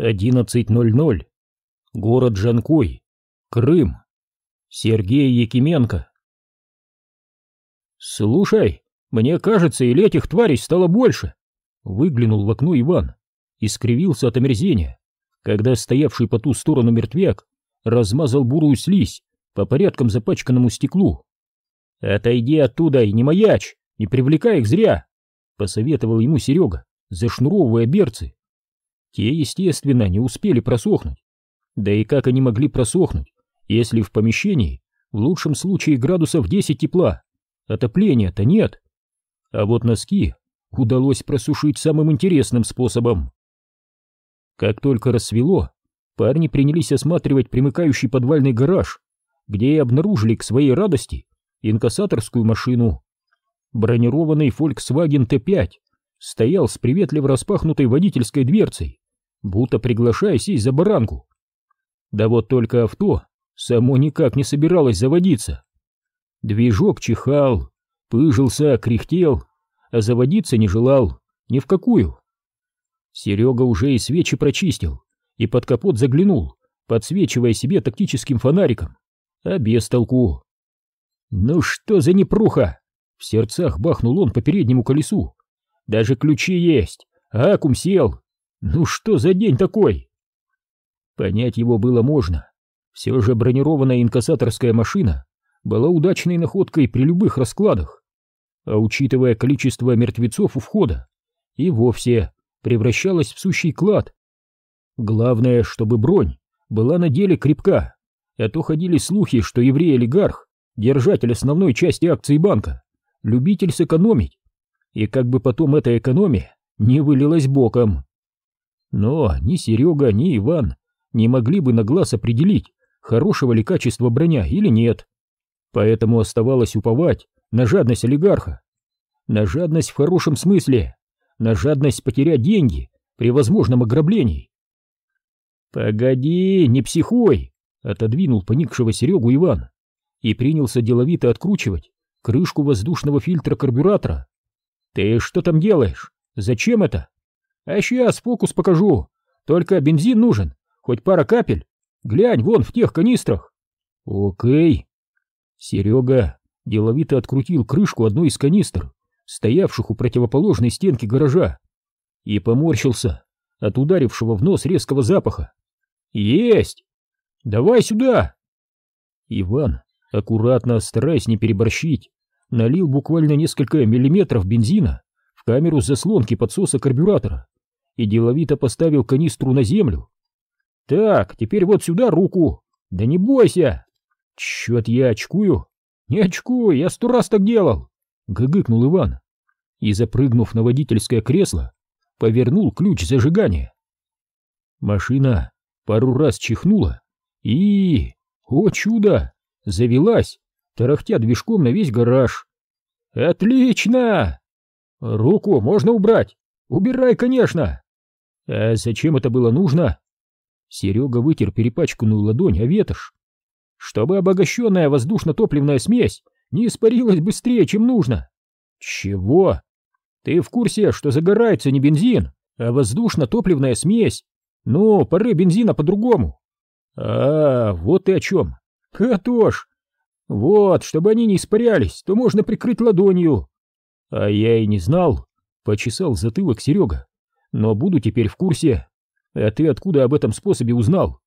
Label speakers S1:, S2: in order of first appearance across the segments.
S1: 11.00. Город Жанкой. Крым. Сергей Якименко. «Слушай, мне кажется, или этих тварей стало больше?» Выглянул в окно Иван и скривился от омерзения, когда стоявший по ту сторону мертвяк размазал бурую слизь по порядкам запачканному стеклу. «Отойди оттуда и не маячь, не привлекай их зря!» — посоветовал ему Серега, зашнуровывая берцы. Те, естественно, не успели просохнуть. Да и как они могли просохнуть, если в помещении в лучшем случае градусов 10 тепла, отопления-то нет. А вот носки удалось просушить самым интересным способом. Как только рассвело, парни принялись осматривать примыкающий подвальный гараж, где и обнаружили к своей радости инкассаторскую машину. Бронированный Volkswagen T5 стоял с приветливо распахнутой водительской дверцей, будто приглашая сесть за баранку. Да вот только авто само никак не собиралось заводиться. Движок чихал, пыжился, кряхтел, а заводиться не желал ни в какую. Серега уже и свечи прочистил, и под капот заглянул, подсвечивая себе тактическим фонариком, а без толку. «Ну что за непруха!» В сердцах бахнул он по переднему колесу. «Даже ключи есть, а аккум сел, ну что за день такой? Понять его было можно. Все же бронированная инкассаторская машина была удачной находкой при любых раскладах. А учитывая количество мертвецов у входа, и вовсе превращалась в сущий клад. Главное, чтобы бронь была на деле крепка, а то ходили слухи, что еврей-олигарх, держатель основной части акций банка, любитель сэкономить, и как бы потом эта экономия не вылилась боком. Но ни Серега, ни Иван не могли бы на глаз определить, хорошего ли качества броня или нет. Поэтому оставалось уповать на жадность олигарха. На жадность в хорошем смысле, на жадность потерять деньги при возможном ограблении. «Погоди, не психуй!» — отодвинул поникшего Серегу Иван и принялся деловито откручивать крышку воздушного фильтра карбюратора. «Ты что там делаешь? Зачем это?» А сейчас фокус покажу. Только бензин нужен, хоть пара капель. Глянь, вон в тех канистрах. Окей. Серега деловито открутил крышку одной из канистр, стоявших у противоположной стенки гаража, и поморщился от ударившего в нос резкого запаха. Есть! Давай сюда! Иван, аккуратно, стараясь не переборщить, налил буквально несколько миллиметров бензина в камеру заслонки подсоса карбюратора и деловито поставил канистру на землю. «Так, теперь вот сюда руку! Да не бойся!» «Чё-то я очкую!» «Не очкую, я сто раз так делал!» — гыгыкнул Иван и, запрыгнув на водительское кресло, повернул ключ зажигания. Машина пару раз чихнула и... О чудо! Завелась, тарахтя движком на весь гараж. «Отлично! Руку можно убрать! Убирай, конечно!» А зачем это было нужно? Серега вытер перепачканную ладонь о ветошь. Чтобы обогащенная воздушно-топливная смесь не испарилась быстрее, чем нужно. Чего? Ты в курсе, что загорается не бензин, а воздушно-топливная смесь? Ну, пары бензина по-другому. А, вот ты о чем. То ж. Вот, чтобы они не испарялись, то можно прикрыть ладонью. А я и не знал, почесал затылок Серега но буду теперь в курсе. А ты откуда об этом способе узнал?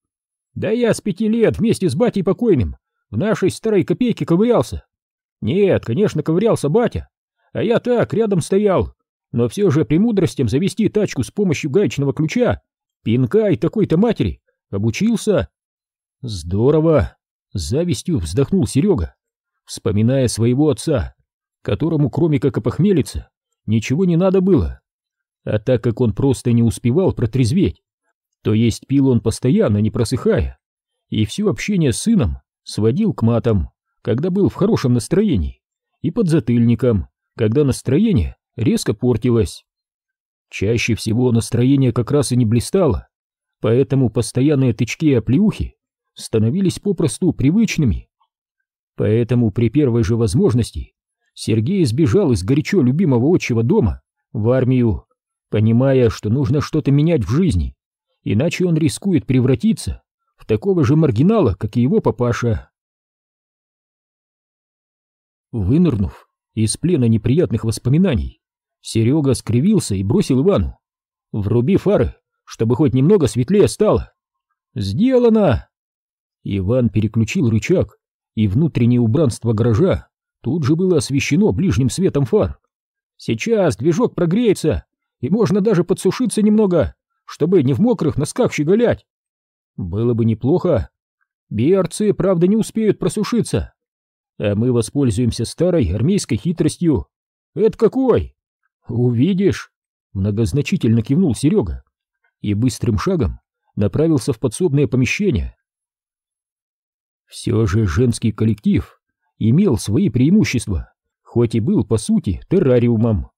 S1: Да я с пяти лет вместе с батей покойным в нашей старой копейке ковырялся. Нет, конечно, ковырялся батя, а я так, рядом стоял, но все же премудростям завести тачку с помощью гаечного ключа, пинка и такой-то матери обучился. Здорово, с завистью вздохнул Серега, вспоминая своего отца, которому кроме как опохмелиться ничего не надо было. А так как он просто не успевал протрезветь, то есть пил он постоянно, не просыхая, и все общение с сыном сводил к матам, когда был в хорошем настроении, и под затыльником, когда настроение резко портилось. Чаще всего настроение как раз и не блистало, поэтому постоянные тычки и оплеухи становились попросту привычными. Поэтому при первой же возможности Сергей сбежал из горячо любимого отчего дома в армию понимая, что нужно что-то менять в жизни, иначе он рискует превратиться в такого же маргинала, как и его папаша. Вынырнув из плена неприятных воспоминаний, Серега скривился и бросил Ивану. «Вруби фары, чтобы хоть немного светлее стало». «Сделано!» Иван переключил рычаг, и внутреннее убранство гаража тут же было освещено ближним светом фар. «Сейчас движок прогреется, и можно даже подсушиться немного, чтобы не в мокрых носках щеголять. Было бы неплохо. Берцы, правда, не успеют просушиться. А мы воспользуемся старой армейской хитростью. Это какой? Увидишь, многозначительно кивнул Серега и быстрым шагом направился в подсобное помещение. Все же женский коллектив имел свои преимущества, хоть и был, по сути, террариумом.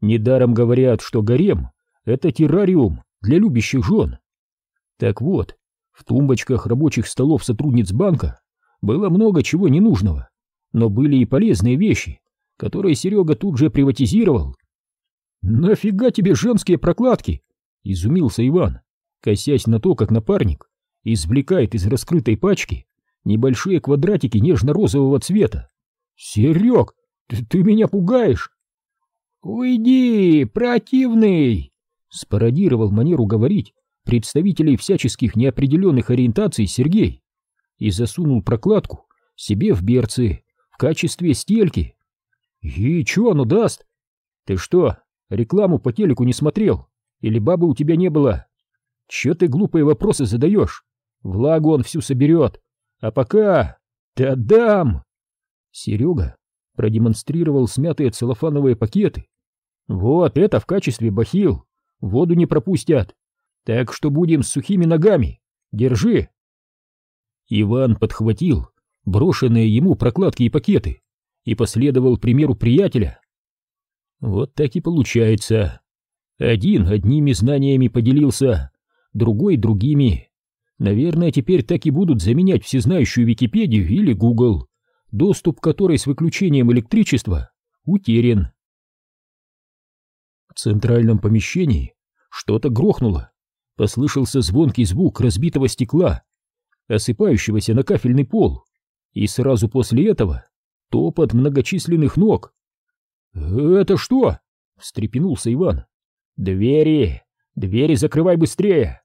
S1: Недаром говорят, что гарем — это террариум для любящих жен. Так вот, в тумбочках рабочих столов сотрудниц банка было много чего ненужного, но были и полезные вещи, которые Серега тут же приватизировал. «Нафига тебе женские прокладки?» — изумился Иван, косясь на то, как напарник извлекает из раскрытой пачки небольшие квадратики нежно-розового цвета. «Серег, ты, ты меня пугаешь!» «Уйди, противный!» — спародировал манеру говорить представителей всяческих неопределенных ориентаций Сергей и засунул прокладку себе в берцы в качестве стельки. И что оно даст? Ты что, рекламу по телеку не смотрел? Или бабы у тебя не было? Че ты глупые вопросы задаешь? Влагу он всю соберет. А пока... Ты отдам! Серега продемонстрировал смятые целлофановые пакеты. Вот это в качестве бахил. Воду не пропустят. Так что будем с сухими ногами. Держи. Иван подхватил брошенные ему прокладки и пакеты и последовал примеру приятеля. Вот так и получается. Один одними знаниями поделился, другой другими. Наверное, теперь так и будут заменять всезнающую Википедию или Google, доступ к которой с выключением электричества утерян. В центральном помещении что-то грохнуло. Послышался звонкий звук разбитого стекла, осыпающегося на кафельный пол, и сразу после этого топот многочисленных ног. «Это что?» — встрепенулся Иван. «Двери! Двери закрывай быстрее!»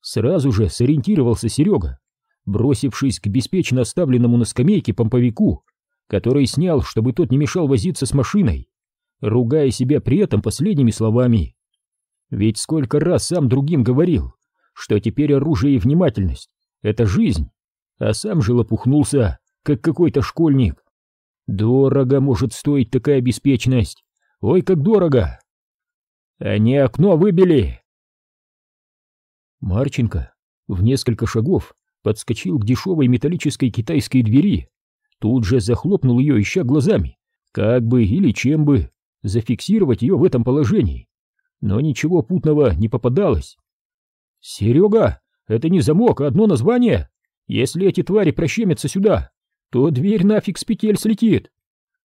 S1: Сразу же сориентировался Серега, бросившись к беспечно оставленному на скамейке помповику, который снял, чтобы тот не мешал возиться с машиной, ругая себя при этом последними словами. Ведь сколько раз сам другим говорил, что теперь оружие и внимательность — это жизнь, а сам же лопухнулся, как какой-то школьник. Дорого может стоить такая беспечность. Ой, как дорого! Они окно выбили! Марченко в несколько шагов подскочил к дешевой металлической китайской двери, тут же захлопнул ее, ища глазами, как бы или чем бы зафиксировать ее в этом положении но ничего путного не попадалось. «Серега, это не замок, а одно название. Если эти твари прощемятся сюда, то дверь нафиг с петель слетит.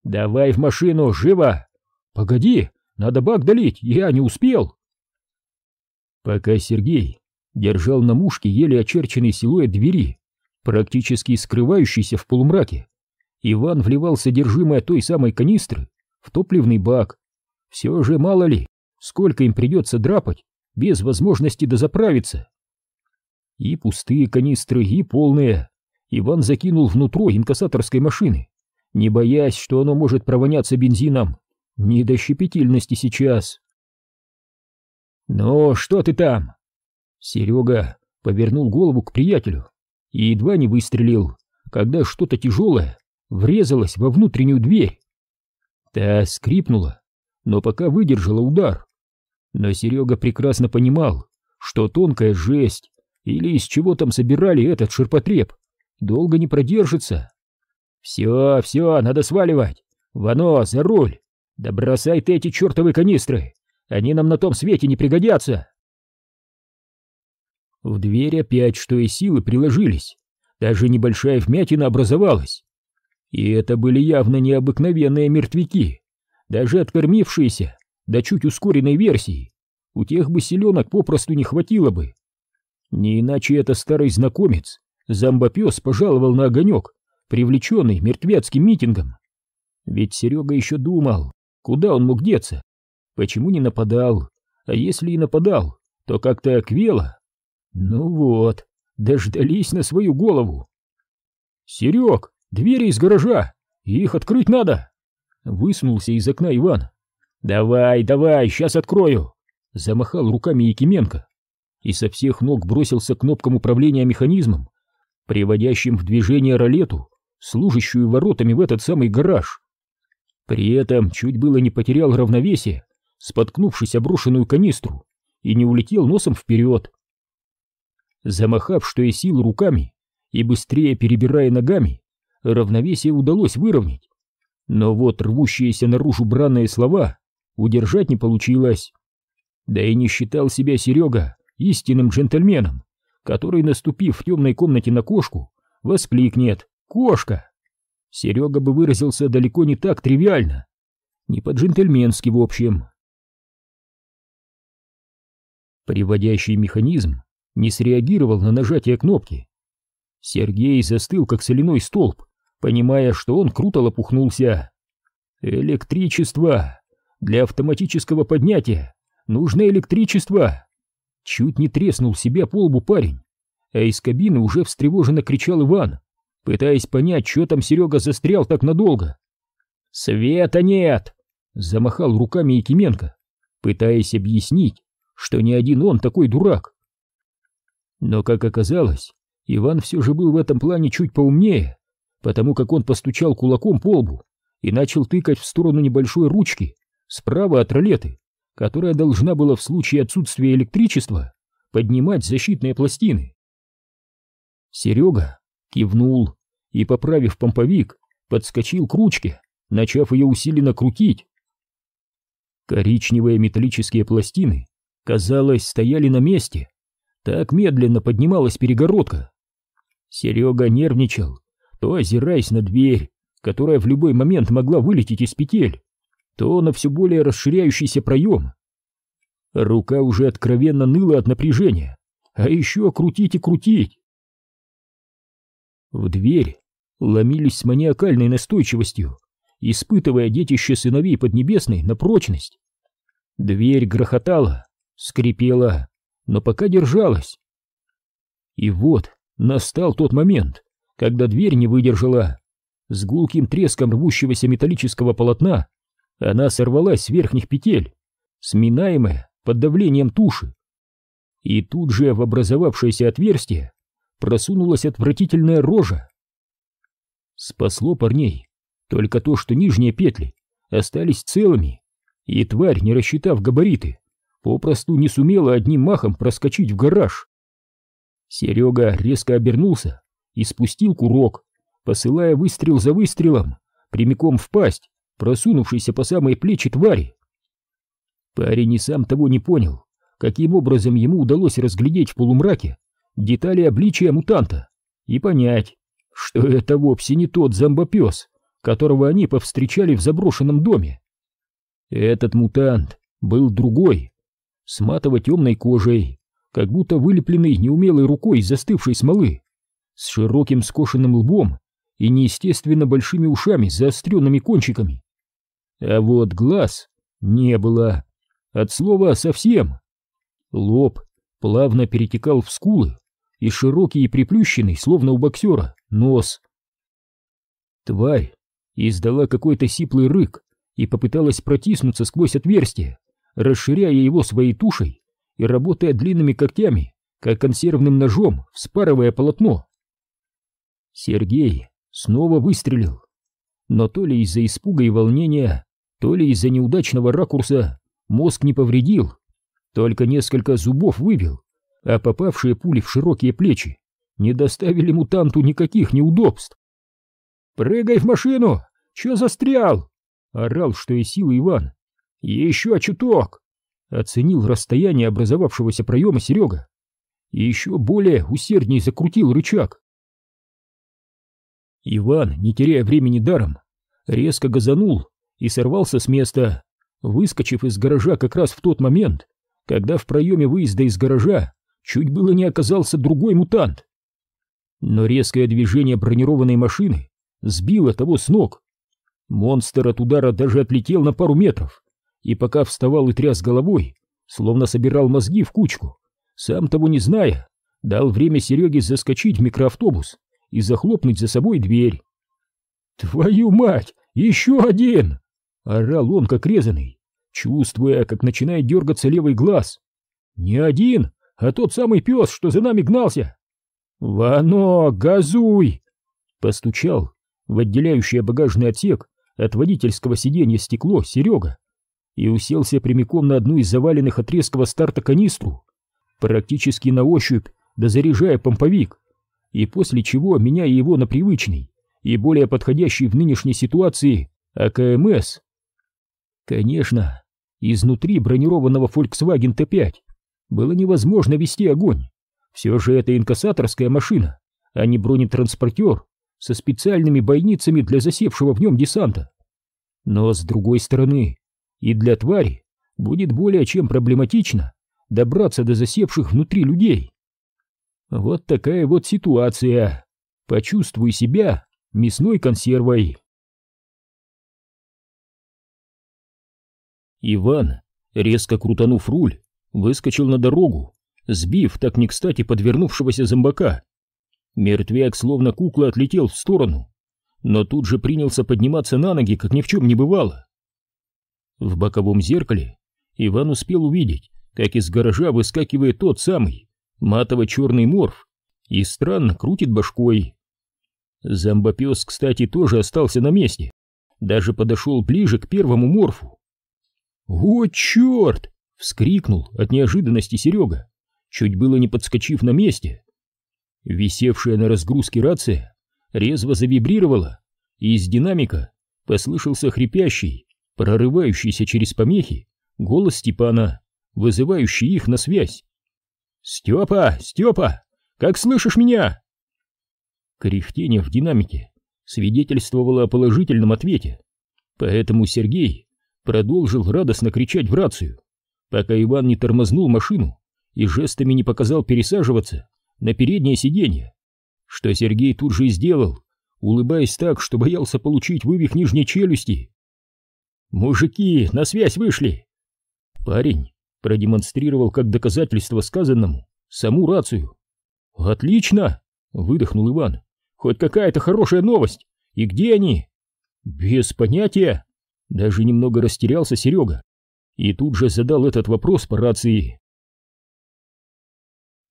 S1: Давай в машину, живо! Погоди, надо бак долить, я не успел!» Пока Сергей держал на мушке еле очерченный силуэт двери, практически скрывающийся в полумраке, Иван вливал содержимое той самой канистры в топливный бак. Все же мало ли, сколько им придется драпать без возможности дозаправиться. И пустые канистры, и полные. Иван закинул внутрь инкассаторской машины, не боясь, что оно может провоняться бензином. Не до щепетильности сейчас. «Ну, что ты там?» Серега повернул голову к приятелю и едва не выстрелил, когда что-то тяжелое врезалось во внутреннюю дверь. Та скрипнула, но пока выдержала удар. Но Серега прекрасно понимал, что тонкая жесть или из чего там собирали этот ширпотреб долго не продержится. «Все, все, надо сваливать! Вано, за руль! Да бросай ты эти чертовы канистры! Они нам на том свете не пригодятся!» В дверь опять что и силы приложились, даже небольшая вмятина образовалась. И это были явно необыкновенные мертвяки, даже откормившиеся до чуть ускоренной версии, у тех бы селенок попросту не хватило бы. Не иначе это старый знакомец, зомбопес, пожаловал на огонек, привлеченный мертвецким митингом. Ведь Серега еще думал, куда он мог деться, почему не нападал, а если и нападал, то как-то оквело. Ну вот, дождались на свою голову. «Серег, двери из гаража, их открыть надо!» Высунулся из окна Иван. «Давай, давай, сейчас открою!» Замахал руками Якименко и со всех ног бросился к кнопкам управления механизмом, приводящим в движение ролету, служащую воротами в этот самый гараж. При этом чуть было не потерял равновесие, споткнувшись о брошенную канистру, и не улетел носом вперед. Замахав, что из сил руками, и быстрее перебирая ногами, равновесие удалось выровнять. Но вот рвущиеся наружу бранные слова удержать не получилось. Да и не считал себя Серега истинным джентльменом, который, наступив в темной комнате на кошку, воскликнет «Кошка!». Серега бы выразился далеко не так тривиально, не по-джентльменски в общем. Приводящий механизм не среагировал на нажатие кнопки. Сергей застыл, как соляной столб, понимая, что он круто лопухнулся. «Электричество! Для автоматического поднятия нужно электричество!» Чуть не треснул себя по лбу парень, а из кабины уже встревоженно кричал Иван, пытаясь понять, что там Серега застрял так надолго. «Света нет!» — замахал руками Якименко, пытаясь объяснить, что не один он такой дурак. Но, как оказалось, Иван все же был в этом плане чуть поумнее, потому как он постучал кулаком по лбу и начал тыкать в сторону небольшой ручки справа от ролеты, которая должна была в случае отсутствия электричества поднимать защитные пластины. Серега кивнул и, поправив помповик, подскочил к ручке, начав ее усиленно крутить. Коричневые металлические пластины, казалось, стояли на месте. Так медленно поднималась перегородка. Серега нервничал, то озираясь на дверь, которая в любой момент могла вылететь из петель, то на все более расширяющийся проем. Рука уже откровенно ныла от напряжения, а еще крутить и крутить. В дверь ломились с маниакальной настойчивостью, испытывая детище сыновей Поднебесной на прочность. Дверь грохотала, скрипела, но пока держалась. И вот настал тот момент, когда дверь не выдержала. С гулким треском рвущегося металлического полотна она сорвалась с верхних петель, сминаемая под давлением туши. И тут же в образовавшееся отверстие просунулась отвратительная рожа. Спасло парней только то, что нижние петли остались целыми, и тварь, не рассчитав габариты, попросту не сумела одним махом проскочить в гараж. Серега резко обернулся и спустил курок, посылая выстрел за выстрелом прямиком в пасть, просунувшийся по самой плечи твари. Парень и сам того не понял, каким образом ему удалось разглядеть в полумраке детали обличия мутанта и понять, что это вовсе не тот зомбопес, которого они повстречали в заброшенном доме. Этот мутант был другой, с матово-темной кожей, как будто вылепленный неумелой рукой застывшей смолы, с широким скошенным лбом и неестественно большими ушами с заостренными кончиками. А вот глаз не было. От слова совсем. Лоб плавно перетекал в скулы и широкий и приплющенный, словно у боксера, нос. Тварь издала какой-то сиплый рык и попыталась протиснуться сквозь отверстие, расширяя его своей тушей и работая длинными когтями, как консервным ножом, вспарывая полотно. Сергей снова выстрелил, но то ли из-за испуга и волнения, то ли из-за неудачного ракурса мозг не повредил, только несколько зубов выбил, а попавшие пули в широкие плечи не доставили мутанту никаких неудобств. «Прыгай в машину! Че застрял?» — орал, что и силы Иван. «Еще чуток!» — оценил расстояние образовавшегося проема Серега. И еще более усердней закрутил рычаг. Иван, не теряя времени даром, резко газанул и сорвался с места, выскочив из гаража как раз в тот момент, когда в проеме выезда из гаража чуть было не оказался другой мутант. Но резкое движение бронированной машины сбило того с ног. Монстр от удара даже отлетел на пару метров, и пока вставал и тряс головой, словно собирал мозги в кучку, сам того не зная, дал время Сереге заскочить в микроавтобус и захлопнуть за собой дверь. «Твою мать! Еще один!» — орал он, как резанный, чувствуя, как начинает дергаться левый глаз. «Не один, а тот самый пес, что за нами гнался!» «Вано, газуй!» — постучал в отделяющий багажный отсек от водительского сиденья стекло Серега и уселся прямиком на одну из заваленных от резкого старта канистру, практически на ощупь, дозаряжая помповик, и после чего меняя его на привычный и более подходящий в нынешней ситуации АКМС. Конечно, изнутри бронированного Volkswagen T5 было невозможно вести огонь. Все же это инкассаторская машина, а не бронетранспортер со специальными бойницами для засевшего в нем десанта. Но с другой стороны, и для твари будет более чем проблематично добраться до засевших внутри людей. Вот такая вот ситуация. Почувствуй себя мясной консервой. Иван, резко крутанув руль, выскочил на дорогу, сбив так не кстати подвернувшегося зомбака. Мертвяк словно кукла отлетел в сторону, но тут же принялся подниматься на ноги, как ни в чем не бывало. В боковом зеркале Иван успел увидеть, как из гаража выскакивает тот самый матово-черный морф и странно крутит башкой. Зомбопес, кстати, тоже остался на месте, даже подошел ближе к первому морфу. «О, черт!» — вскрикнул от неожиданности Серега, чуть было не подскочив на месте. Висевшая на разгрузке рация резво завибрировала, и из динамика послышался хрипящий, прорывающийся через помехи, голос Степана, вызывающий их на связь. «Степа! Степа! Как слышишь меня?» Кряхтение в динамике свидетельствовало о положительном ответе, поэтому Сергей продолжил радостно кричать в рацию, пока Иван не тормознул машину и жестами не показал пересаживаться на переднее сиденье, что Сергей тут же и сделал, улыбаясь так, что боялся получить вывих нижней челюсти. «Мужики, на связь вышли!» Парень продемонстрировал как доказательство сказанному саму рацию. «Отлично!» — выдохнул Иван. «Хоть какая-то хорошая новость! И где они?» «Без понятия!» Даже немного растерялся Серега и тут же задал этот вопрос по рации.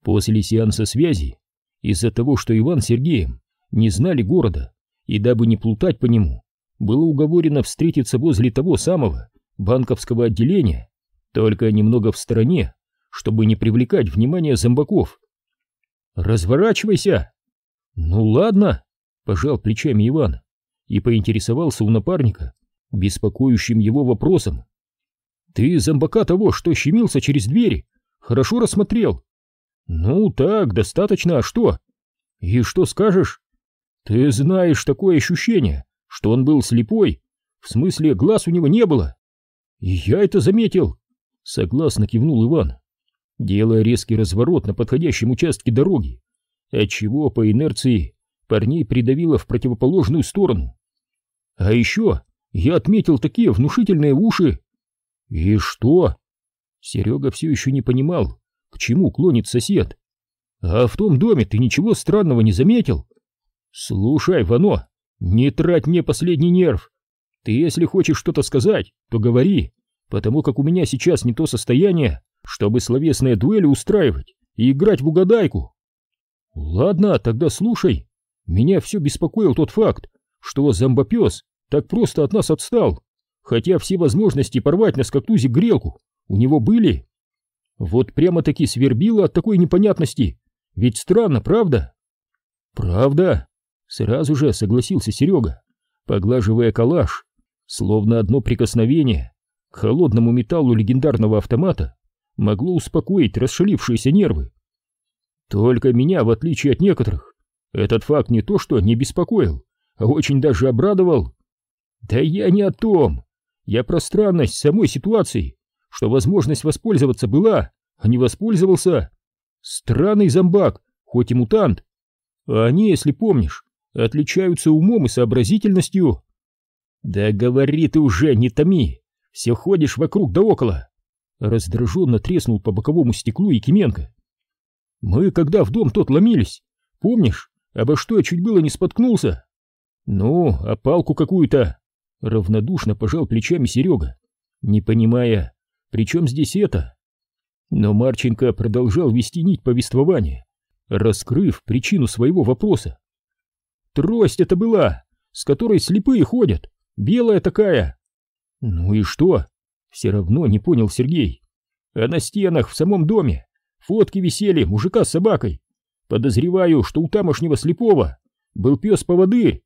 S1: После сеанса связи, из-за того, что Иван с Сергеем не знали города, и дабы не плутать по нему, было уговорено встретиться возле того самого банковского отделения, только немного в стороне, чтобы не привлекать внимание зомбаков. «Разворачивайся!» «Ну ладно», — пожал плечами Иван и поинтересовался у напарника, беспокоящим его вопросом. «Ты зомбака того, что щемился через двери, хорошо рассмотрел?» «Ну так, достаточно, а что?» «И что скажешь?» «Ты знаешь такое ощущение, что он был слепой, в смысле глаз у него не было. И я это заметил, согласно кивнул Иван, делая резкий разворот на подходящем участке дороги, отчего по инерции парней придавило в противоположную сторону. А еще я отметил такие внушительные уши. И что? Серега все еще не понимал, к чему клонит сосед. А в том доме ты ничего странного не заметил? Слушай, Вано, «Не трать мне последний нерв! Ты, если хочешь что-то сказать, то говори, потому как у меня сейчас не то состояние, чтобы словесные дуэли устраивать и играть в угадайку». «Ладно, тогда слушай. Меня все беспокоил тот факт, что зомбопес так просто от нас отстал, хотя все возможности порвать на скактузе грелку у него были. Вот прямо-таки свербило от такой непонятности, ведь странно, правда?» «Правда», Сразу же согласился Серега, поглаживая калаш, словно одно прикосновение к холодному металлу легендарного автомата могло успокоить расшалившиеся нервы. Только меня, в отличие от некоторых, этот факт не то что не беспокоил, а очень даже обрадовал. Да я не о том. Я про странность самой ситуации, что возможность воспользоваться была, а не воспользовался. Странный зомбак, хоть и мутант. А они, если помнишь, отличаются умом и сообразительностью. Да говори ты уже, не томи, все ходишь вокруг да около. Раздраженно треснул по боковому стеклу Якименко. Мы, когда в дом тот ломились, помнишь, обо что я чуть было не споткнулся? Ну, а палку какую-то. Равнодушно пожал плечами Серега, не понимая, при чем здесь это? Но Марченко продолжал вести нить повествования, раскрыв причину своего вопроса. Трость это была, с которой слепые ходят, белая такая. Ну и что? Все равно не понял Сергей. А на стенах в самом доме фотки висели мужика с собакой. Подозреваю, что у тамошнего слепого был пес-поводырь.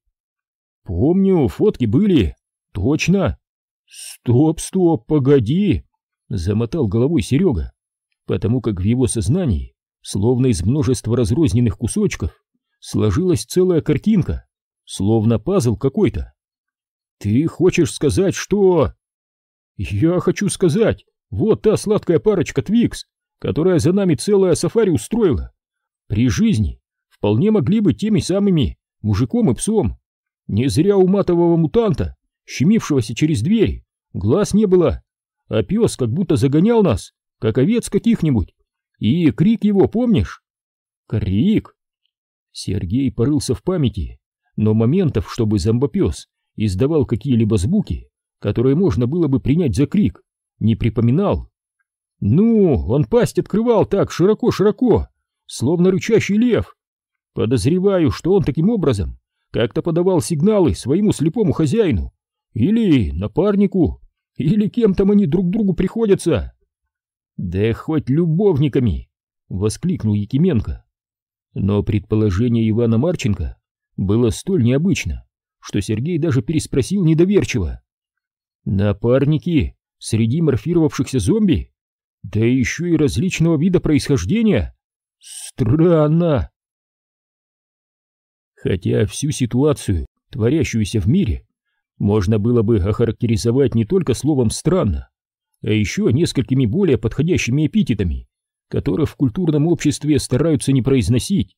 S1: Помню, фотки были. Точно. Стоп, стоп, погоди. Замотал головой Серега, потому как в его сознании, словно из множества разрозненных кусочков, сложилась целая картинка, словно пазл какой-то. Ты хочешь сказать, что... Я хочу сказать, вот та сладкая парочка Твикс, которая за нами целое сафари устроила. При жизни вполне могли быть теми самыми мужиком и псом. Не зря у матового мутанта, щемившегося через двери, глаз не было, а пес как будто загонял нас, как овец каких-нибудь. И крик его, помнишь? Крик! Сергей порылся в памяти, но моментов, чтобы зомбопес издавал какие-либо звуки, которые можно было бы принять за крик, не припоминал. Ну, он пасть открывал так широко-широко, словно рычащий лев. Подозреваю, что он таким образом как-то подавал сигналы своему слепому хозяину или напарнику, или кем там они друг другу приходятся. Да хоть любовниками, воскликнул Якименко. Но предположение Ивана Марченко было столь необычно, что Сергей даже переспросил недоверчиво. Напарники среди морфировавшихся зомби? Да еще и различного вида происхождения? Странно. Хотя всю ситуацию, творящуюся в мире, можно было бы охарактеризовать не только словом «странно», а еще несколькими более подходящими эпитетами, которых в культурном обществе стараются не произносить.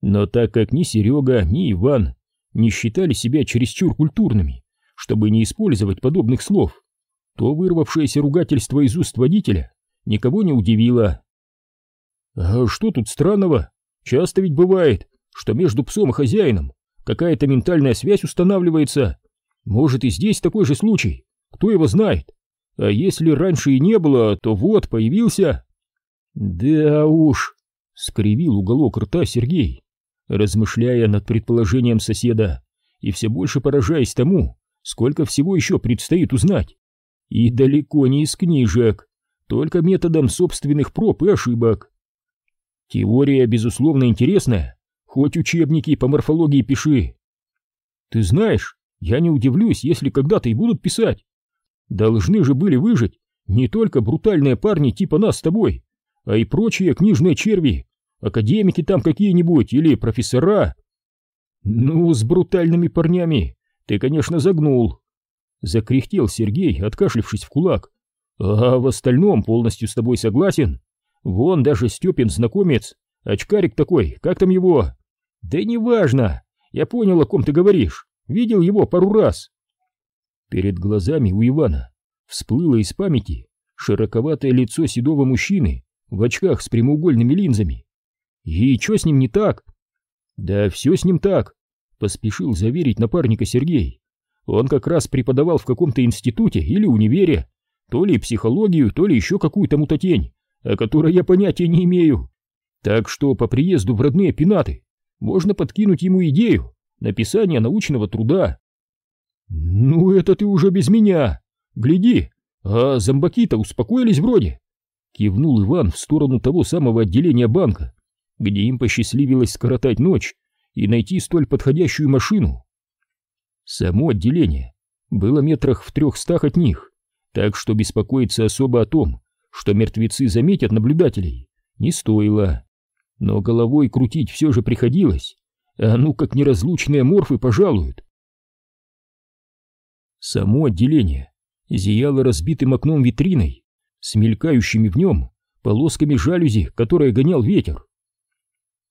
S1: Но так как ни Серега, ни Иван не считали себя чересчур культурными, чтобы не использовать подобных слов, то вырвавшееся ругательство из уст водителя никого не удивило. А что тут странного? Часто ведь бывает, что между псом и хозяином какая-то ментальная связь устанавливается. Может и здесь такой же случай, кто его знает. А если раньше и не было, то вот, появился. Да уж, скривил уголок рта Сергей, размышляя над предположением соседа и все больше поражаясь тому, сколько всего еще предстоит узнать. И далеко не из книжек, только методом собственных проб и ошибок. Теория, безусловно, интересная, хоть учебники по морфологии пиши. Ты знаешь, я не удивлюсь, если когда-то и будут писать. Должны же были выжить не только брутальные парни типа нас с тобой, а и прочие книжные черви, академики там какие-нибудь или профессора. Ну, с брутальными парнями ты, конечно, загнул. Закряхтел Сергей, откашлившись в кулак. А в остальном полностью с тобой согласен. Вон даже Степин знакомец, очкарик такой, как там его? Да неважно, я понял, о ком ты говоришь. Видел его пару раз. Перед глазами у Ивана всплыло из памяти широковатое лицо седого мужчины в очках с прямоугольными линзами. И что с ним не так? Да все с ним так, поспешил заверить напарника Сергей. Он как раз преподавал в каком-то институте или универе, то ли психологию, то ли еще какую-то мутатень, о которой я понятия не имею. Так что по приезду в родные пенаты можно подкинуть ему идею написания научного труда. Ну, это ты уже без меня. Гляди, а зомбаки-то успокоились вроде. Кивнул Иван в сторону того самого отделения банка, где им посчастливилось скоротать ночь и найти столь подходящую машину. Само отделение было метрах в трехстах от них, так что беспокоиться особо о том, что мертвецы заметят наблюдателей, не стоило. Но головой крутить все же приходилось, а ну как неразлучные морфы пожалуют. Само отделение зияло разбитым окном витриной, с мелькающими в нем полосками жалюзи, которые гонял ветер.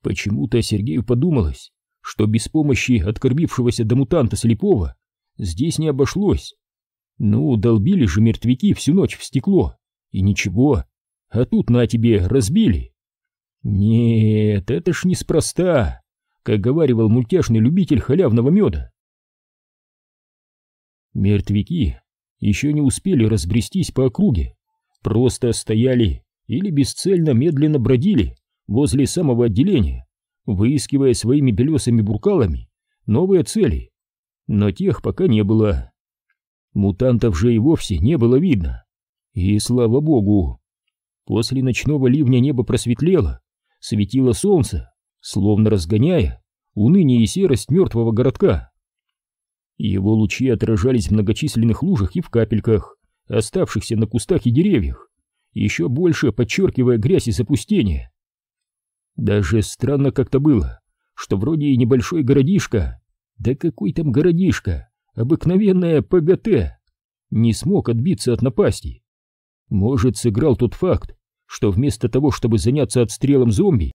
S1: Почему-то Сергею подумалось, что без помощи откормившегося до мутанта слепого здесь не обошлось. Ну, долбили же мертвяки всю ночь в стекло, и ничего, а тут на тебе разбили. Нет, это ж неспроста, как говаривал мультяшный любитель халявного меда. Мертвяки еще не успели разбрестись по округе, просто стояли или бесцельно медленно бродили возле самого отделения, выискивая своими белесыми буркалами новые цели, но тех пока не было. Мутантов же и вовсе не было видно. И слава богу. После ночного ливня небо просветлело, светило солнце, словно разгоняя уныние и серость мертвого городка. Его лучи отражались в многочисленных лужах и в капельках, оставшихся на кустах и деревьях, еще больше подчеркивая грязь и запустение. Даже странно как-то было, что вроде и небольшой городишко, да какой там городишко, обыкновенная ПГТ, не смог отбиться от напасти. Может, сыграл тот факт, что вместо того, чтобы заняться отстрелом зомби,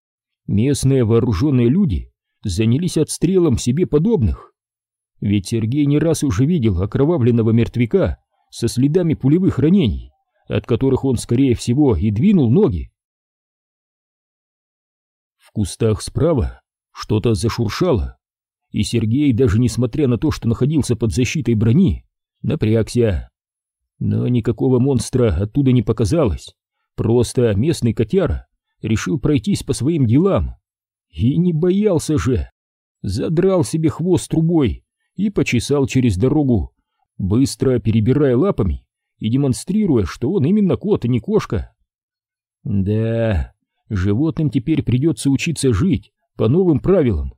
S1: местные вооруженные люди занялись отстрелом себе подобных. Ведь Сергей не раз уже видел окровавленного мертвяка со следами пулевых ранений, от которых он, скорее всего, и двинул ноги. В кустах справа что-то зашуршало, и Сергей, даже несмотря на то, что находился под защитой брони, напрягся. Но никакого монстра оттуда не показалось, просто местный котяра решил пройтись по своим делам. И не боялся же. Задрал себе хвост трубой и почесал через дорогу, быстро перебирая лапами и демонстрируя, что он именно кот, а не кошка. Да, Животным теперь придется учиться жить по новым правилам.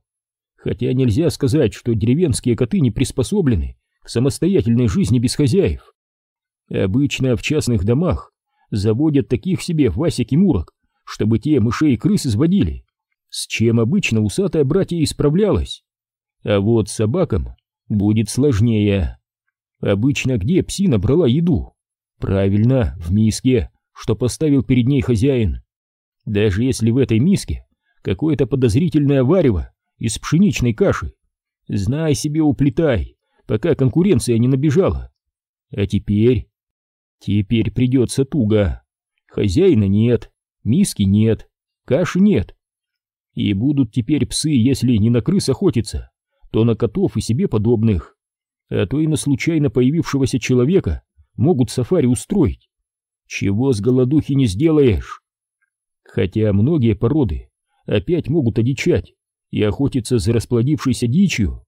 S1: Хотя нельзя сказать, что деревенские коты не приспособлены к самостоятельной жизни без хозяев. Обычно в частных домах заводят таких себе Васик и Мурок, чтобы те мышей и крыс изводили, с чем обычно усатая братья исправлялась. А вот собакам будет сложнее. Обычно где псина брала еду? Правильно, в миске, что поставил перед ней хозяин. Даже если в этой миске какое-то подозрительное варево из пшеничной каши, знай себе уплетай, пока конкуренция не набежала. А теперь... Теперь придется туго. Хозяина нет, миски нет, каши нет. И будут теперь псы, если не на крыс охотиться, то на котов и себе подобных. А то и на случайно появившегося человека могут сафари устроить. Чего с голодухи не сделаешь. Хотя многие породы опять могут одичать и охотиться за расплодившейся дичью.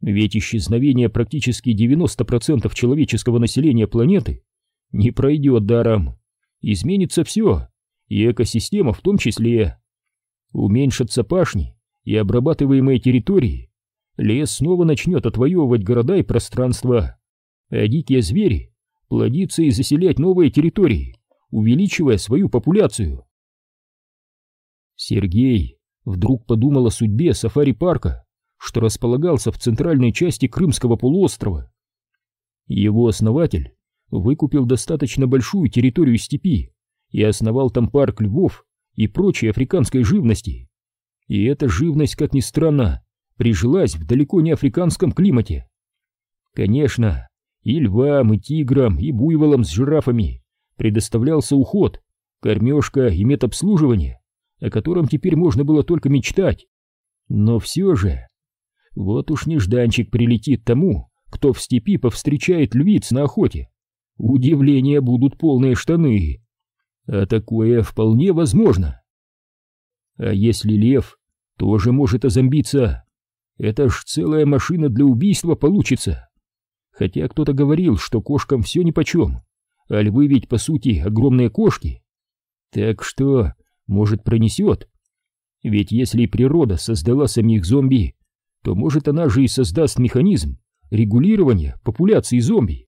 S1: Ведь исчезновение практически 90% человеческого населения планеты не пройдет даром. Изменится все, и экосистема в том числе. Уменьшатся пашни и обрабатываемые территории. Лес снова начнет отвоевывать города и пространства, а дикие звери плодиться и заселять новые территории, увеличивая свою популяцию. Сергей вдруг подумал о судьбе сафари-парка, что располагался в центральной части Крымского полуострова. Его основатель выкупил достаточно большую территорию степи и основал там парк львов и прочей африканской живности. И эта живность, как ни странно, прижилась в далеко не африканском климате. Конечно, и львам, и тиграм, и буйволам с жирафами предоставлялся уход, кормежка и медобслуживание о котором теперь можно было только мечтать. Но все же, вот уж нежданчик прилетит тому, кто в степи повстречает львиц на охоте. Удивления будут полные штаны. А такое вполне возможно. А если лев тоже может озомбиться, это ж целая машина для убийства получится. Хотя кто-то говорил, что кошкам все нипочем, а львы ведь по сути огромные кошки. Так что может пронесет. Ведь если природа создала самих зомби, то может она же и создаст механизм регулирования популяции зомби.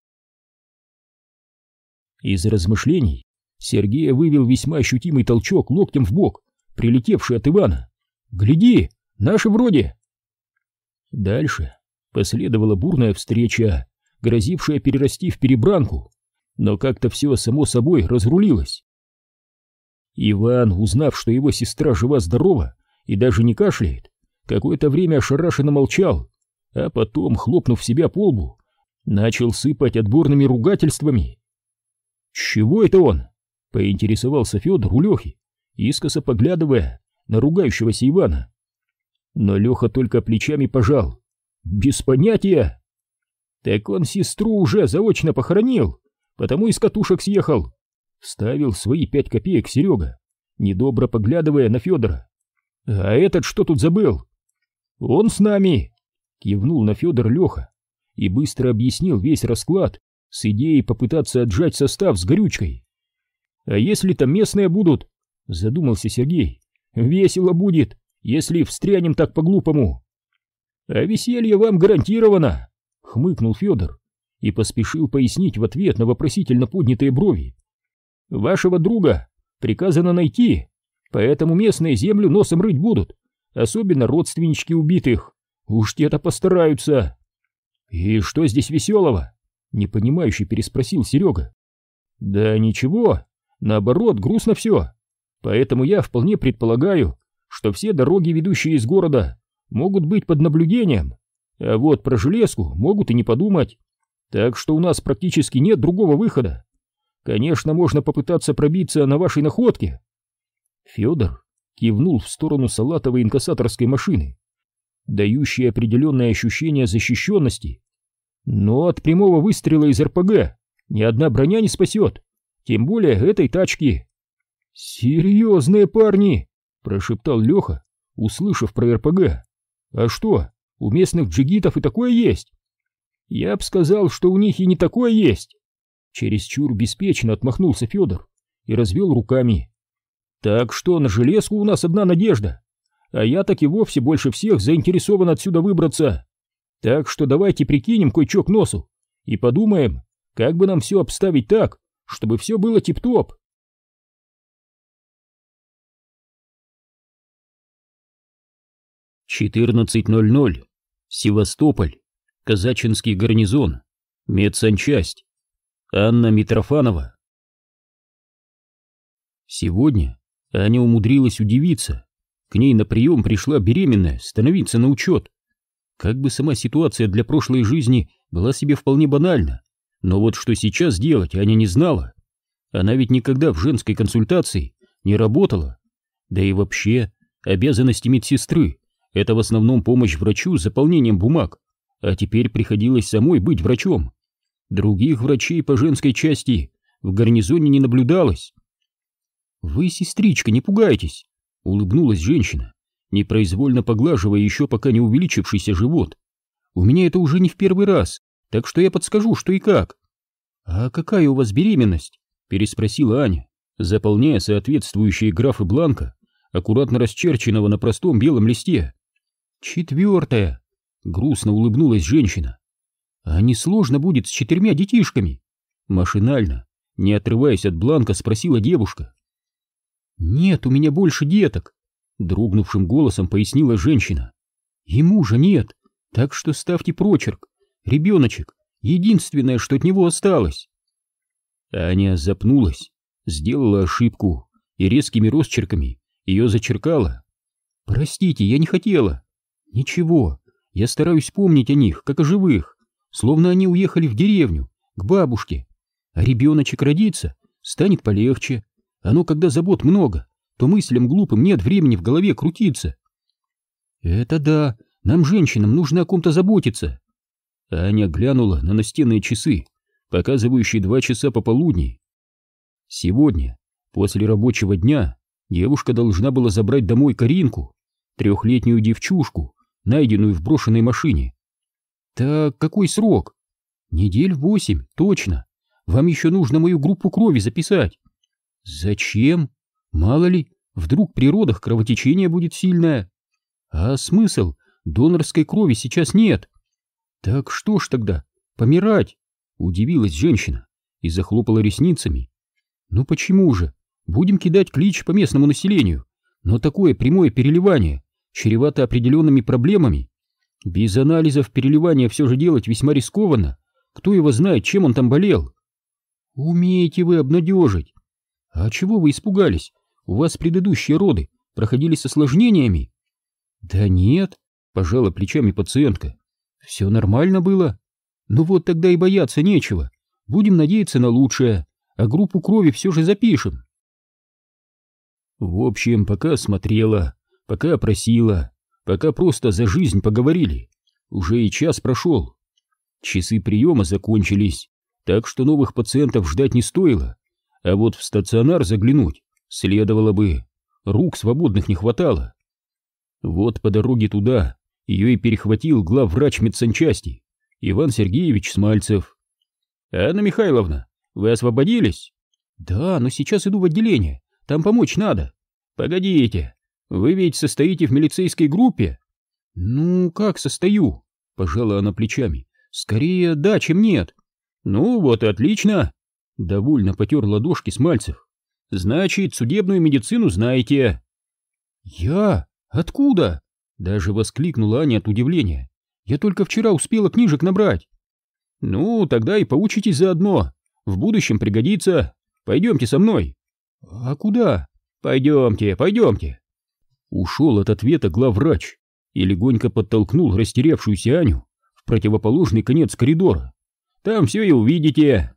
S1: Из размышлений Сергея вывел весьма ощутимый толчок локтем в бок, прилетевший от Ивана. «Гляди, наши вроде!» Дальше последовала бурная встреча, грозившая перерасти в перебранку, но как-то все само собой разрулилось. Иван, узнав, что его сестра жива-здорова и даже не кашляет, какое-то время ошарашенно молчал, а потом, хлопнув себя по лбу, начал сыпать отборными ругательствами. «Чего это он?» — поинтересовался Федор у Лехи, искоса поглядывая на ругающегося Ивана. Но Леха только плечами пожал. «Без понятия!» «Так он сестру уже заочно похоронил, потому из катушек съехал!» Вставил свои пять копеек Серега, недобро поглядывая на Федора. «А этот что тут забыл?» «Он с нами!» — кивнул на Федор Леха и быстро объяснил весь расклад с идеей попытаться отжать состав с горючкой. «А если там местные будут?» — задумался Сергей. «Весело будет, если встрянем так по-глупому». «А веселье вам гарантировано!» — хмыкнул Федор и поспешил пояснить в ответ на вопросительно поднятые брови. «Вашего друга приказано найти, поэтому местные землю носом рыть будут, особенно родственнички убитых. Уж те-то постараются». «И что здесь веселого?» — непонимающе переспросил Серега. «Да ничего, наоборот, грустно все. Поэтому я вполне предполагаю, что все дороги, ведущие из города, могут быть под наблюдением, а вот про железку могут и не подумать. Так что у нас практически нет другого выхода. Конечно, можно попытаться пробиться на вашей находке. Федор кивнул в сторону салатовой инкассаторской машины, дающей определенное ощущение защищенности. Но от прямого выстрела из РПГ ни одна броня не спасет, тем более этой тачки. «Серьезные парни!» — прошептал Леха, услышав про РПГ. «А что, у местных джигитов и такое есть?» «Я б сказал, что у них и не такое есть!» Чересчур беспечно отмахнулся Федор и развел руками. «Так что на железку у нас одна надежда, а я так и вовсе больше всех заинтересован отсюда выбраться. Так что давайте прикинем кое-что к носу и подумаем, как бы нам все обставить так, чтобы все было тип-топ». Четырнадцать ноль ноль. Севастополь. Казачинский гарнизон. Медсанчасть. Анна Митрофанова. Сегодня Аня умудрилась удивиться. К ней на прием пришла беременная становиться на учет. Как бы сама ситуация для прошлой жизни была себе вполне банальна, но вот что сейчас делать, Аня не знала. Она ведь никогда в женской консультации не работала. Да и вообще, обязанности медсестры — это в основном помощь врачу с заполнением бумаг, а теперь приходилось самой быть врачом. Других врачей по женской части в гарнизоне не наблюдалось. «Вы, сестричка, не пугайтесь!» — улыбнулась женщина, непроизвольно поглаживая еще пока не увеличившийся живот. «У меня это уже не в первый раз, так что я подскажу, что и как». «А какая у вас беременность?» — переспросила Аня, заполняя соответствующие графы бланка, аккуратно расчерченного на простом белом листе. «Четвертая!» — грустно улыбнулась женщина. А не сложно будет с четырьмя детишками? Машинально, не отрываясь от бланка, спросила девушка. Нет у меня больше деток, дрогнувшим голосом пояснила женщина. И мужа нет, так что ставьте прочерк. Ребеночек, единственное, что от него осталось. Аня запнулась, сделала ошибку и резкими росчерками ее зачеркала. «Простите, я не хотела». «Ничего, я стараюсь помнить о них, как о живых словно они уехали в деревню, к бабушке. А ребеночек родится, станет полегче. Оно, когда забот много, то мыслям глупым нет времени в голове крутиться. Это да, нам, женщинам, нужно о ком-то заботиться. Аня глянула на настенные часы, показывающие два часа пополудни. Сегодня, после рабочего дня, девушка должна была забрать домой Каринку, трехлетнюю девчушку, найденную в брошенной машине. Так какой срок? Недель восемь, точно. Вам еще нужно мою группу крови записать. Зачем? Мало ли, вдруг при родах кровотечение будет сильное. А смысл? Донорской крови сейчас нет. Так что ж тогда, помирать? Удивилась женщина и захлопала ресницами. Ну почему же? Будем кидать клич по местному населению, но такое прямое переливание чревато определенными проблемами. Без анализов переливания все же делать весьма рискованно. Кто его знает, чем он там болел? Умеете вы обнадежить. А чего вы испугались? у вас предыдущие роды проходили с осложнениями? Да нет, пожала плечами пациентка. Все нормально было. Ну вот тогда и бояться нечего. Будем надеяться на лучшее, а группу крови все же запишем. В общем, пока смотрела, пока просила, пока просто за жизнь поговорили, уже и час прошел. Часы приема закончились, так что новых пациентов ждать не стоило, а вот в стационар заглянуть следовало бы, рук свободных не хватало. Вот по дороге туда ее и перехватил главврач медсанчасти Иван Сергеевич Смальцев. «Анна Михайловна, вы освободились?» «Да, но сейчас иду в отделение, там помочь надо». «Погодите, вы ведь состоите в милицейской группе?» «Ну, как состою?» — пожала она плечами. «Скорее да, чем нет». «Ну, вот и отлично!» — довольно потер ладошки Смальцев. «Значит, судебную медицину знаете». «Я? Откуда?» — даже воскликнула Аня от удивления. «Я только вчера успела книжек набрать». «Ну, тогда и поучитесь заодно. В будущем пригодится. Пойдемте со мной». «А куда?» «Пойдемте, пойдемте». Ушел от ответа главврач и легонько подтолкнул растерявшуюся Аню в противоположный конец коридора. Там все и увидите.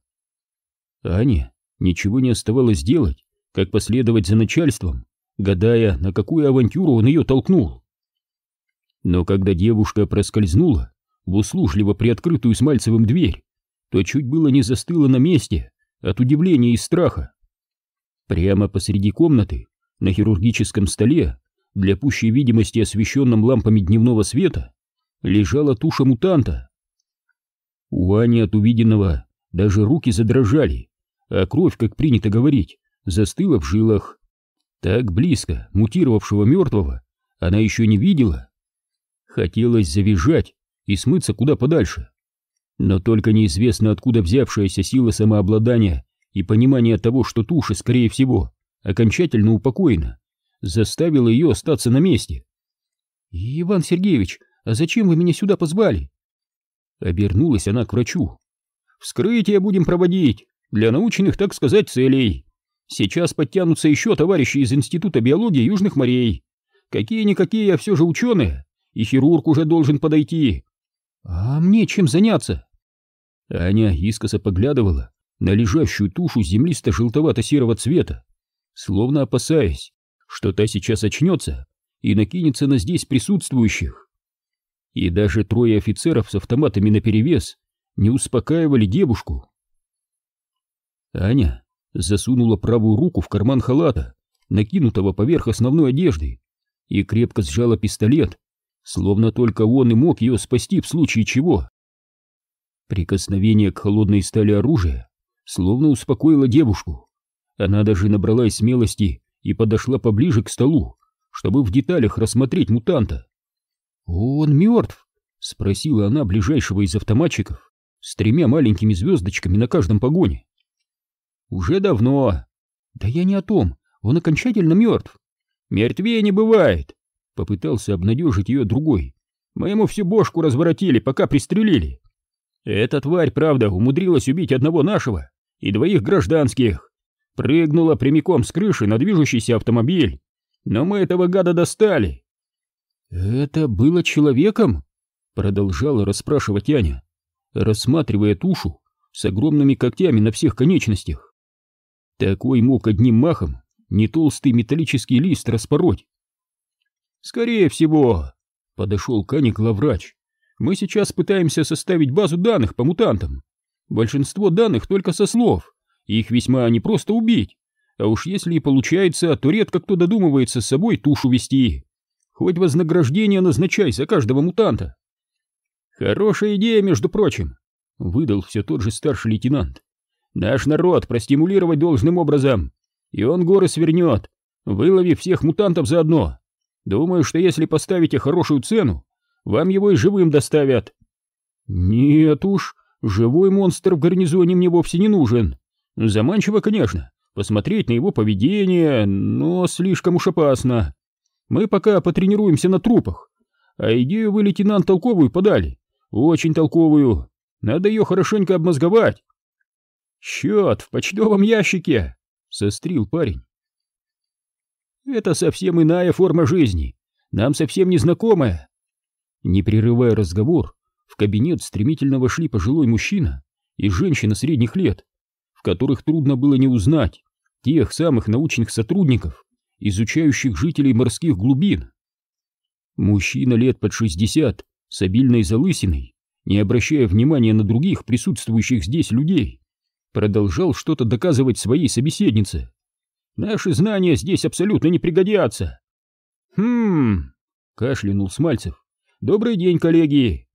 S1: Ане ничего не оставалось делать, как последовать за начальством, гадая, на какую авантюру он ее толкнул. Но когда девушка проскользнула в услужливо приоткрытую смальцевым дверь, то чуть было не застыла на месте от удивления и страха. Прямо посреди комнаты, на хирургическом столе, для пущей видимости освещенном лампами дневного света, лежала туша мутанта. У Ани от увиденного даже руки задрожали, а кровь, как принято говорить, застыла в жилах. Так близко мутировавшего мертвого она еще не видела. Хотелось завизжать и смыться куда подальше. Но только неизвестно откуда взявшаяся сила самообладания и понимание того, что туша, скорее всего, окончательно упокоена, заставила ее остаться на месте. «Иван Сергеевич, а зачем вы меня сюда позвали?» Обернулась она к врачу. «Вскрытие будем проводить, для научных, так сказать, целей. Сейчас подтянутся еще товарищи из Института биологии Южных морей. Какие-никакие, а все же ученые, и хирург уже должен подойти. А мне чем заняться?» Аня искоса поглядывала на лежащую тушу землисто-желтовато-серого цвета, словно опасаясь, что та сейчас очнется и накинется на здесь присутствующих. И даже трое офицеров с автоматами наперевес не успокаивали девушку. Аня засунула правую руку в карман халата, накинутого поверх основной одежды, и крепко сжала пистолет, словно только он и мог ее спасти в случае чего. Прикосновение к холодной стали оружия словно успокоила девушку. Она даже набралась смелости и подошла поближе к столу, чтобы в деталях рассмотреть мутанта. «Он мертв?» — спросила она ближайшего из автоматчиков с тремя маленькими звездочками на каждом погоне. «Уже давно. Да я не о том, он окончательно мертв. Мертвее не бывает», — попытался обнадежить ее другой. «Мы ему всю бошку разворотили, пока пристрелили. Эта тварь, правда, умудрилась убить одного нашего, и двоих гражданских. Прыгнула прямиком с крыши на движущийся автомобиль. Но мы этого гада достали. «Это было человеком?» Продолжала расспрашивать Аня, рассматривая тушу с огромными когтями на всех конечностях. Такой мог одним махом не толстый металлический лист распороть. «Скорее всего», — подошел к Ане главврач, — «мы сейчас пытаемся составить базу данных по мутантам. Большинство данных только со слов, их весьма непросто убить, а уж если и получается, то редко кто додумывается с собой тушу вести. Хоть вознаграждение назначай за каждого мутанта. Хорошая идея, между прочим, выдал все тот же старший лейтенант. Наш народ простимулировать должным образом, и он горы свернет, выловив всех мутантов заодно. Думаю, что если поставите хорошую цену, вам его и живым доставят. Нет уж, Живой монстр в гарнизоне мне вовсе не нужен. Заманчиво, конечно, посмотреть на его поведение, но слишком уж опасно. Мы пока потренируемся на трупах. А идею вы, лейтенант, толковую подали. Очень толковую. Надо ее хорошенько обмозговать. Счет в почтовом ящике, сострил парень. Это совсем иная форма жизни, нам совсем незнакомая. Не прерывая разговор, в кабинет стремительно вошли пожилой мужчина и женщина средних лет, которых трудно было не узнать тех самых научных сотрудников, изучающих жителей морских глубин. Мужчина лет под шестьдесят, с обильной залысиной, не обращая внимания на других присутствующих здесь людей, продолжал что-то доказывать своей собеседнице. «Наши знания здесь абсолютно не пригодятся». «Хм...» — кашлянул Смальцев. «Добрый день, коллеги!»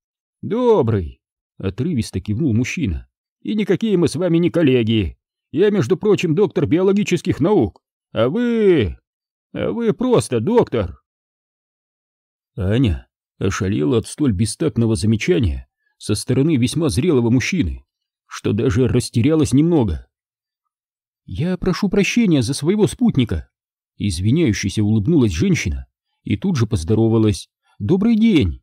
S1: «Добрый!» — отрывисто кивнул мужчина. «И никакие мы с вами не коллеги. Я, между прочим, доктор биологических наук, а вы... а вы просто доктор!» Аня ошалела от столь бестактного замечания со стороны весьма зрелого мужчины, что даже растерялась немного. «Я прошу прощения за своего спутника», — извиняющейся улыбнулась женщина и тут же поздоровалась. «Добрый день!»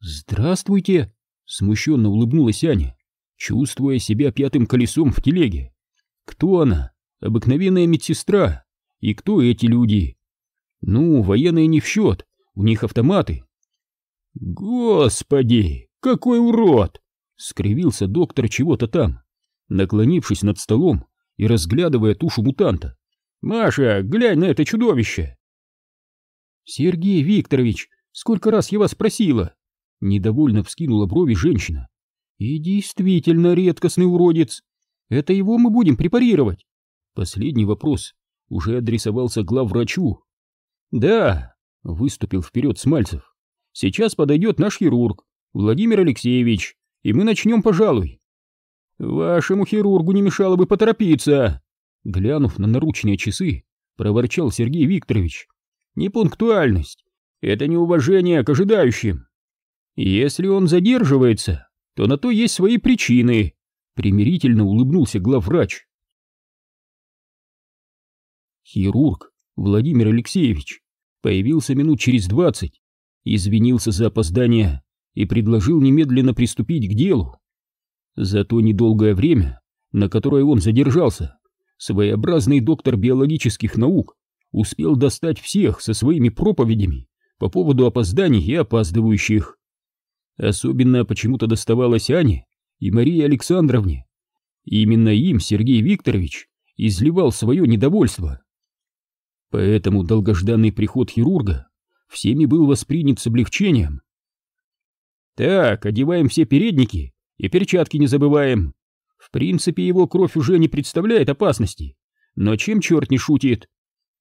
S1: «Здравствуйте!» — смущенно улыбнулась Аня, чувствуя себя пятым колесом в телеге. «Кто она? Обыкновенная медсестра. И кто эти люди?» «Ну, военные не в счет, у них автоматы». «Господи, какой урод!» — скривился доктор чего-то там, наклонившись над столом и разглядывая тушу мутанта. «Маша, глянь на это чудовище!» «Сергей Викторович, сколько раз я вас просила!» Недовольно вскинула брови женщина. И действительно редкостный уродец. Это его мы будем препарировать. Последний вопрос уже адресовался главврачу. Да, выступил вперед Смальцев. Сейчас подойдет наш хирург, Владимир Алексеевич, и мы начнем, пожалуй. Вашему хирургу не мешало бы поторопиться. Глянув на наручные часы, проворчал Сергей Викторович. Непунктуальность. Это неуважение к ожидающим. Если он задерживается, то на то есть свои причины, примирительно улыбнулся главврач. Хирург Владимир Алексеевич появился минут через двадцать, извинился за опоздание и предложил немедленно приступить к делу. За то недолгое время, на которое он задержался, своеобразный доктор биологических наук успел достать всех со своими проповедями по поводу опозданий и опаздывающих. Особенно почему-то доставалось Ане и Марии Александровне. именно им Сергей Викторович изливал свое недовольство. Поэтому долгожданный приход хирурга всеми был воспринят с облегчением. «Так, одеваем все передники и перчатки не забываем. В принципе, его кровь уже не представляет опасности, но чем черт не шутит?»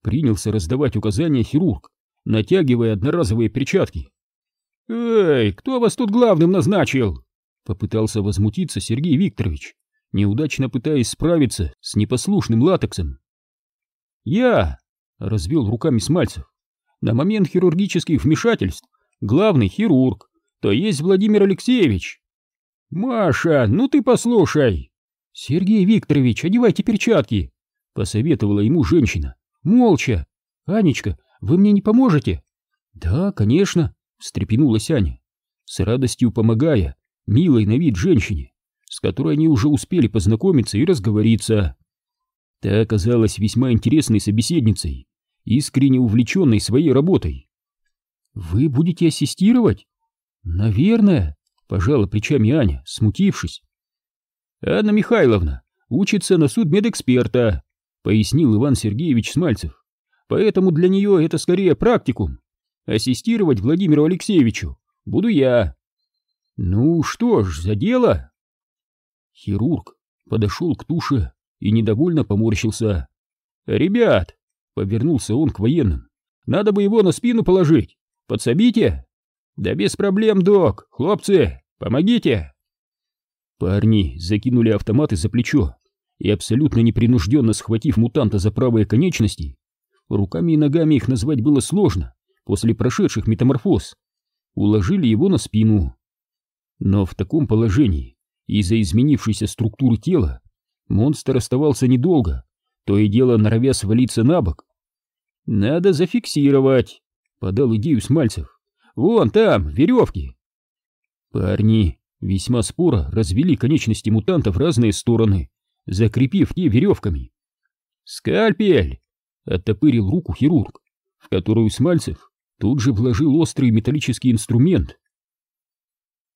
S1: Принялся раздавать указания хирург, натягивая одноразовые перчатки. «Эй, кто вас тут главным назначил?» Попытался возмутиться Сергей Викторович, неудачно пытаясь справиться с непослушным латексом. «Я!» — развел руками Смальцев. «На момент хирургических вмешательств главный хирург, то есть Владимир Алексеевич». «Маша, ну ты послушай!» «Сергей Викторович, одевайте перчатки!» — посоветовала ему женщина. «Молча! Анечка, вы мне не поможете?» «Да, конечно!» Встрепенулась Аня, с радостью помогая милой на вид женщине, с которой они уже успели познакомиться и разговориться. Та оказалась весьма интересной собеседницей, искренне увлеченной своей работой. «Вы будете ассистировать?» «Наверное», — пожала плечами Аня, смутившись. «Анна Михайловна учится на судмедэксперта», — пояснил Иван Сергеевич Смальцев. «Поэтому для нее это скорее практикум, Ассистировать Владимиру Алексеевичу буду я. Ну что ж, за дело. Хирург подошел к туше и недовольно поморщился. «Ребят!» — повернулся он к военным. «Надо бы его на спину положить. Подсобите?» «Да без проблем, док! Хлопцы, помогите!» Парни закинули автоматы за плечо и, абсолютно непринужденно схватив мутанта за правые конечности, руками и ногами их назвать было сложно, после прошедших метаморфоз, уложили его на спину. Но в таком положении, из-за изменившейся структуры тела, монстр оставался недолго, то и дело норовя свалиться на бок. «Надо зафиксировать», — подал идею Смальцев. «Вон там, веревки». Парни весьма споро развели конечности мутанта в разные стороны, закрепив те веревками. «Скальпель!» — оттопырил руку хирург в которую Смальцев тут же вложил острый металлический инструмент.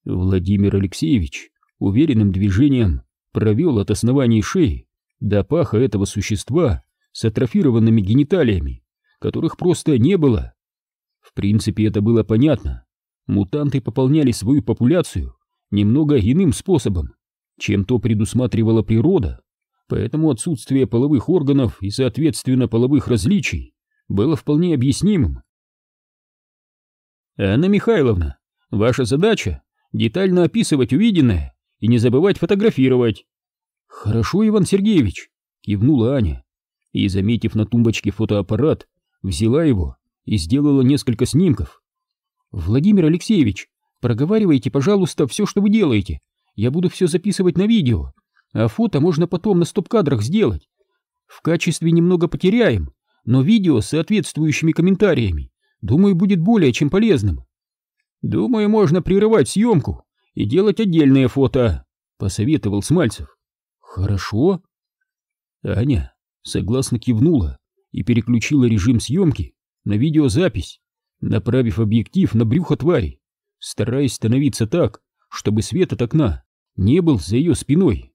S1: Владимир Алексеевич уверенным движением провел от основания шеи до паха этого существа с атрофированными гениталиями, которых просто не было. В принципе, это было понятно. Мутанты пополняли свою популяцию немного иным способом, чем то предусматривала природа, поэтому отсутствие половых органов и, соответственно, половых различий было вполне объяснимым. «Анна Михайловна, ваша задача — детально описывать увиденное и не забывать фотографировать». «Хорошо, Иван Сергеевич», — кивнула Аня, и, заметив на тумбочке фотоаппарат, взяла его и сделала несколько снимков. «Владимир Алексеевич, проговаривайте, пожалуйста, все, что вы делаете. Я буду все записывать на видео, а фото можно потом на стоп-кадрах сделать. В качестве немного потеряем, но видео с соответствующими комментариями, думаю, будет более чем полезным. Думаю, можно прерывать съемку и делать отдельные фото, посоветовал Смальцев. Хорошо. Аня согласно кивнула и переключила режим съемки на видеозапись, направив объектив на брюхо твари, стараясь становиться так, чтобы свет от окна не был за ее спиной.